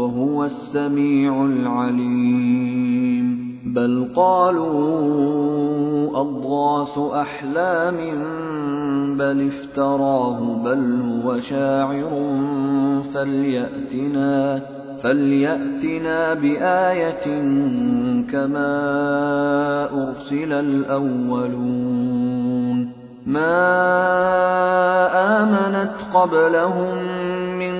وهو السميع العليم. بل قالوا أضغاث أحلام بل افتراه بل هو شاعر فليأتنا فليأتنا بآية كما أرسل الأولون. ما آمنت قبلهم من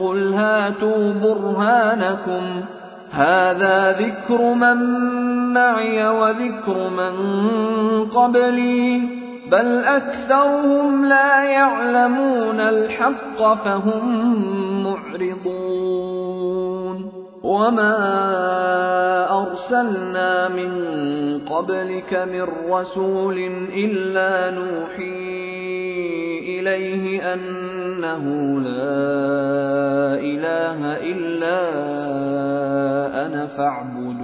قل هاتوا برهانكم هذا ذكر من معي وذكر من قبلي بل أكثرهم لا يعلمون الحق فهم معرضون وما أرسلنا من قبلك من رسول إلا نوحي إليه أنه لا إله إلا أنا فاعبدون.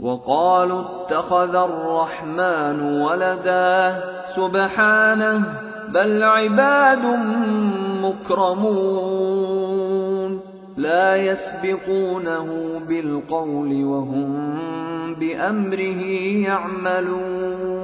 وقالوا اتخذ الرحمن ولدا. سبحانه بل عباد مكرمون. لا يسبقونه بالقول وهم بأمره يعملون.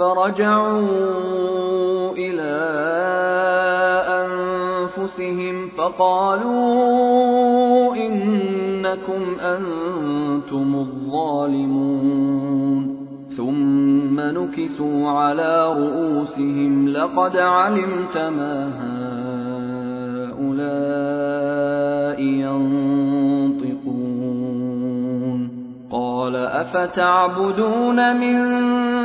فرجعوا إلى أنفسهم فقالوا إنكم أنتم الظالمون ثم نكسوا على رؤوسهم لقد علمت ما هؤلاء ينطقون قال افتعبدون من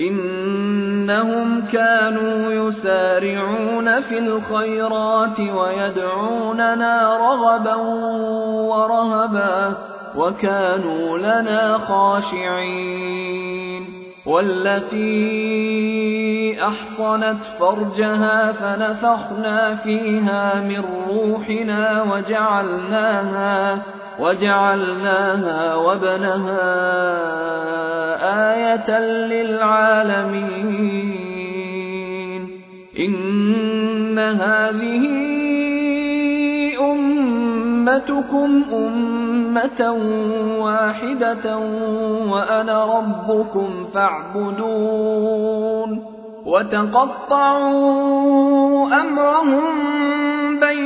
إنهم كانوا يسارعون في الخيرات ويدعوننا رغبا ورهبا وكانوا لنا خاشعين. والتي أحصنت فرجها فنفخنا فيها من روحنا وجعلناها وجعلناها وابنها آية للعالمين. إن هذه أمتكم أمة واحدة وأنا ربكم فاعبدون. وتقطعوا أمرهم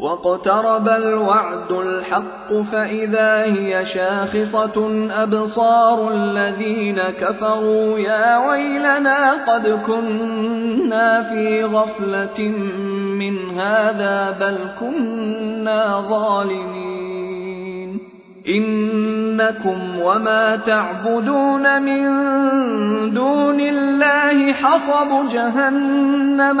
واقترب الوعد الحق فإذا هي شاخصة أبصار الذين كفروا يا ويلنا قد كنا في غفلة من هذا بل كنا ظالمين إنكم وما تعبدون من دون الله حصب جهنم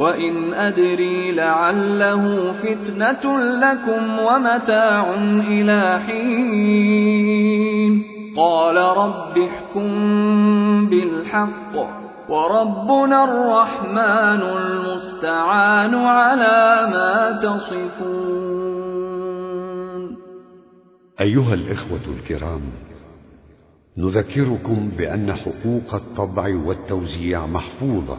وإن أدري لعله فتنة لكم ومتاع إلى حين قال رب احكم بالحق وربنا الرحمن المستعان على ما تصفون أيها الإخوة الكرام نذكركم بأن حقوق الطبع والتوزيع محفوظة.